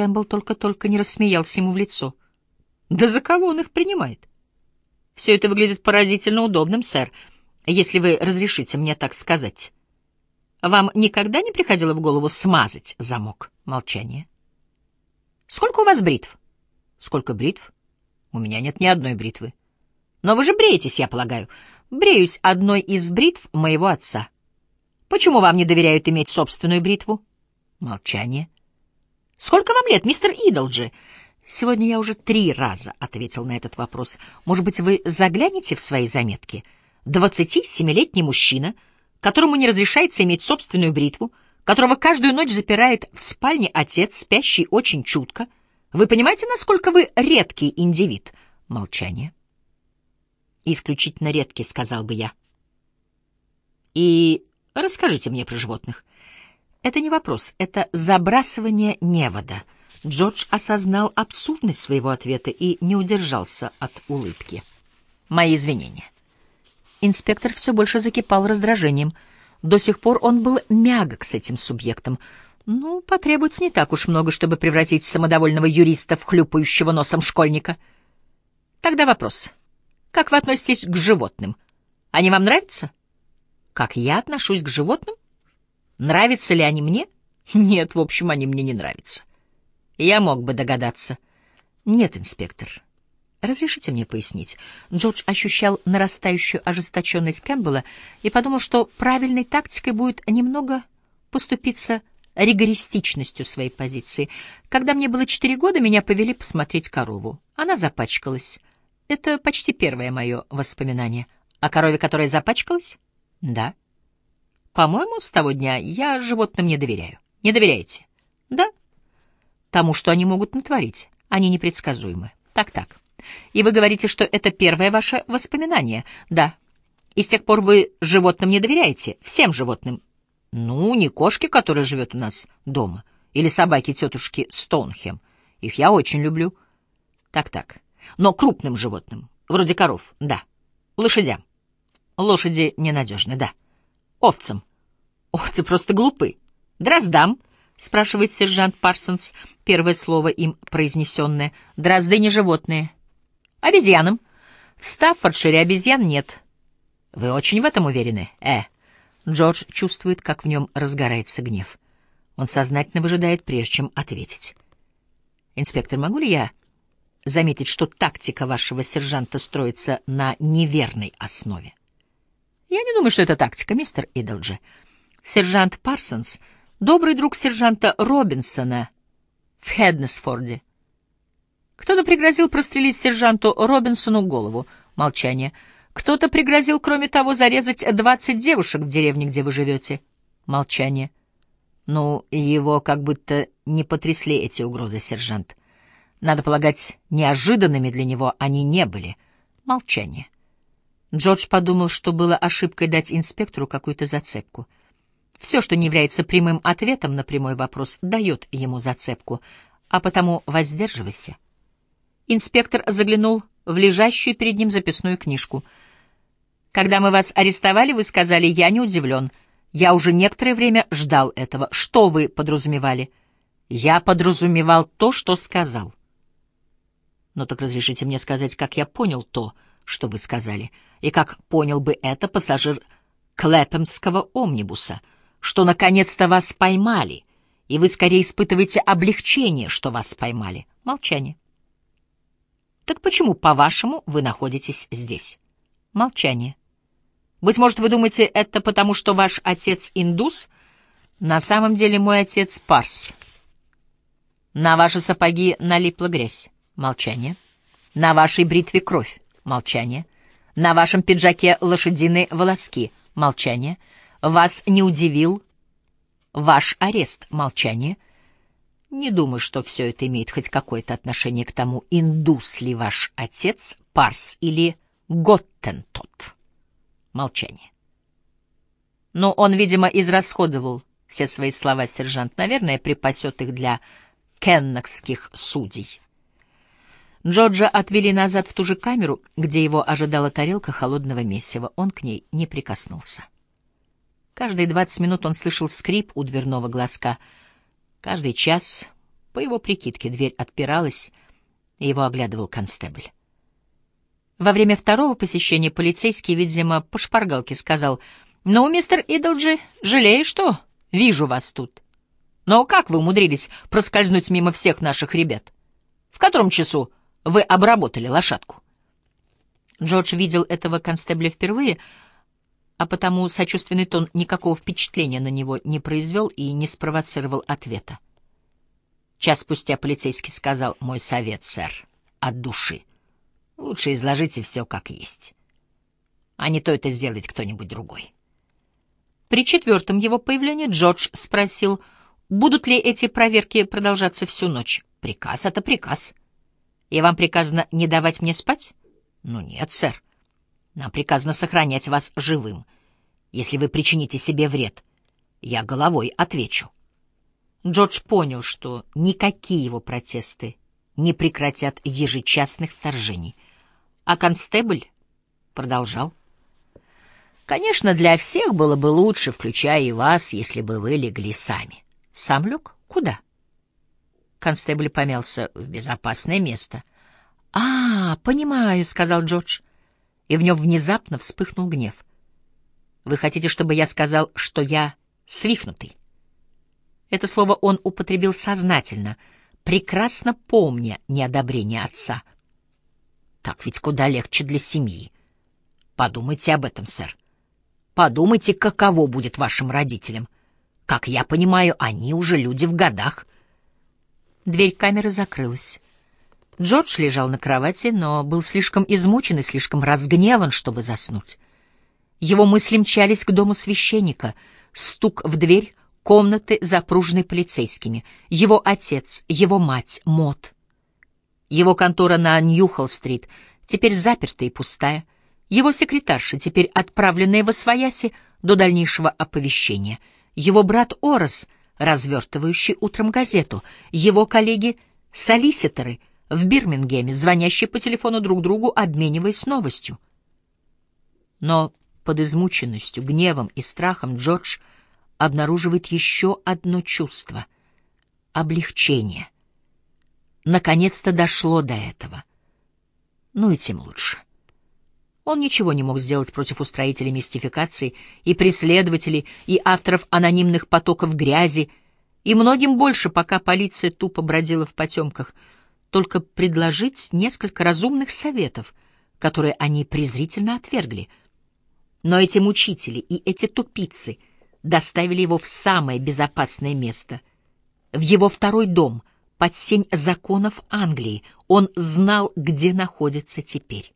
Кэмпбелл только-только не рассмеялся ему в лицо. Да за кого он их принимает? Все это выглядит поразительно удобным, сэр, если вы разрешите мне так сказать. Вам никогда не приходило в голову смазать замок? Молчание. Сколько у вас бритв? Сколько бритв? У меня нет ни одной бритвы. Но вы же бреетесь, я полагаю. Бреюсь одной из бритв моего отца. Почему вам не доверяют иметь собственную бритву? Молчание. Сколько вам лет, мистер Идолджи? Сегодня я уже три раза ответил на этот вопрос. Может быть, вы заглянете в свои заметки? Двадцати семилетний мужчина, которому не разрешается иметь собственную бритву, которого каждую ночь запирает в спальне отец, спящий очень чутко. Вы понимаете, насколько вы редкий индивид? Молчание. Исключительно редкий, сказал бы я. И расскажите мне про животных. Это не вопрос, это забрасывание невода. Джордж осознал абсурдность своего ответа и не удержался от улыбки. Мои извинения. Инспектор все больше закипал раздражением. До сих пор он был мягок с этим субъектом. Ну, потребуется не так уж много, чтобы превратить самодовольного юриста в хлюпающего носом школьника. Тогда вопрос. Как вы относитесь к животным? Они вам нравятся? Как я отношусь к животным? Нравятся ли они мне? Нет, в общем, они мне не нравятся. Я мог бы догадаться. Нет, инспектор. Разрешите мне пояснить. Джордж ощущал нарастающую ожесточенность Кэмпбелла и подумал, что правильной тактикой будет немного поступиться ригористичностью своей позиции. Когда мне было четыре года, меня повели посмотреть корову. Она запачкалась. Это почти первое мое воспоминание. О корове, которая запачкалась? Да. По-моему, с того дня я животным не доверяю. Не доверяете? Да. Тому, что они могут натворить. Они непредсказуемы. Так-так. И вы говорите, что это первое ваше воспоминание? Да. И с тех пор вы животным не доверяете? Всем животным? Ну, не кошке, которая живет у нас дома, или собаке тетушки Стоунхем. Их я очень люблю. Так-так. Но крупным животным, вроде коров, да. Лошадям. Лошади ненадежны, да. Овцам. Овцы просто глупы. Дроздам, спрашивает сержант Парсонс, первое слово им произнесенное. Дрозды не животные. Обезьянам. В Стаффордшире обезьян нет. Вы очень в этом уверены? Э. Джордж чувствует, как в нем разгорается гнев. Он сознательно выжидает, прежде чем ответить. «Инспектор, могу ли я заметить, что тактика вашего сержанта строится на неверной основе?» «Я не думаю, что это тактика, мистер Идолджи. Сержант Парсонс — добрый друг сержанта Робинсона в Хеднесфорде. Кто-то пригрозил прострелить сержанту Робинсону голову. Молчание. Кто-то пригрозил, кроме того, зарезать двадцать девушек в деревне, где вы живете. Молчание. Ну, его как будто не потрясли эти угрозы, сержант. Надо полагать, неожиданными для него они не были. Молчание. Джордж подумал, что было ошибкой дать инспектору какую-то зацепку. Все, что не является прямым ответом на прямой вопрос, дает ему зацепку, а потому воздерживайся. Инспектор заглянул в лежащую перед ним записную книжку. «Когда мы вас арестовали, вы сказали, я не удивлен. Я уже некоторое время ждал этого. Что вы подразумевали?» «Я подразумевал то, что сказал». «Ну так разрешите мне сказать, как я понял то, что вы сказали, и как понял бы это пассажир Клэпемского омнибуса, что наконец-то вас поймали, и вы скорее испытываете облегчение, что вас поймали». Молчание. Так почему, по-вашему, вы находитесь здесь? Молчание. Быть может, вы думаете, это потому, что ваш отец индус? На самом деле мой отец парс. На ваши сапоги налипла грязь. Молчание. На вашей бритве кровь. Молчание. На вашем пиджаке лошадиные волоски. Молчание. Вас не удивил ваш арест. Молчание. Не думаю, что все это имеет хоть какое-то отношение к тому, индус ли ваш отец, парс или готтентот. Молчание. Но он, видимо, израсходовал все свои слова, сержант. Наверное, припасет их для кеннокских судей. Джорджа отвели назад в ту же камеру, где его ожидала тарелка холодного месива. Он к ней не прикоснулся. Каждые двадцать минут он слышал скрип у дверного глазка — Каждый час По его прикидке дверь отпиралась, и его оглядывал констебль. Во время второго посещения полицейский, видимо, по шпаргалке сказал, «Ну, мистер Идолджи, жалею, что вижу вас тут. Но как вы умудрились проскользнуть мимо всех наших ребят? В котором часу вы обработали лошадку?» Джордж видел этого констебля впервые, а потому сочувственный тон никакого впечатления на него не произвел и не спровоцировал ответа. Час спустя полицейский сказал «Мой совет, сэр, от души. Лучше изложите все как есть, а не то это сделает кто-нибудь другой». При четвертом его появлении Джордж спросил, будут ли эти проверки продолжаться всю ночь. «Приказ — это приказ. И вам приказано не давать мне спать?» «Ну нет, сэр. Нам приказано сохранять вас живым. Если вы причините себе вред, я головой отвечу». Джордж понял, что никакие его протесты не прекратят ежечасных вторжений. А констебль продолжал. Конечно, для всех было бы лучше, включая и вас, если бы вы легли сами. Сам лег? Куда? Констебль помялся в безопасное место. — А, понимаю, — сказал Джордж, и в нем внезапно вспыхнул гнев. — Вы хотите, чтобы я сказал, что я свихнутый? Это слово он употребил сознательно, прекрасно помня неодобрение отца. Так ведь куда легче для семьи. Подумайте об этом, сэр. Подумайте, каково будет вашим родителям. Как я понимаю, они уже люди в годах. Дверь камеры закрылась. Джордж лежал на кровати, но был слишком измучен и слишком разгневан, чтобы заснуть. Его мысли мчались к дому священника. Стук в дверь, комнаты, запруженные полицейскими, его отец, его мать, Мот. Его контора на Ньюхолл-стрит теперь заперта и пустая, его секретарша теперь отправленная в Освояси до дальнейшего оповещения, его брат Орос, развертывающий утром газету, его коллеги-солиситоры в Бирмингеме, звонящие по телефону друг другу, обмениваясь новостью. Но под измученностью, гневом и страхом Джордж — обнаруживает еще одно чувство — облегчение. Наконец-то дошло до этого. Ну и тем лучше. Он ничего не мог сделать против устроителей мистификации и преследователей, и авторов анонимных потоков грязи, и многим больше, пока полиция тупо бродила в потемках, только предложить несколько разумных советов, которые они презрительно отвергли. Но эти мучители и эти тупицы — доставили его в самое безопасное место, в его второй дом, под сень законов Англии. Он знал, где находится теперь.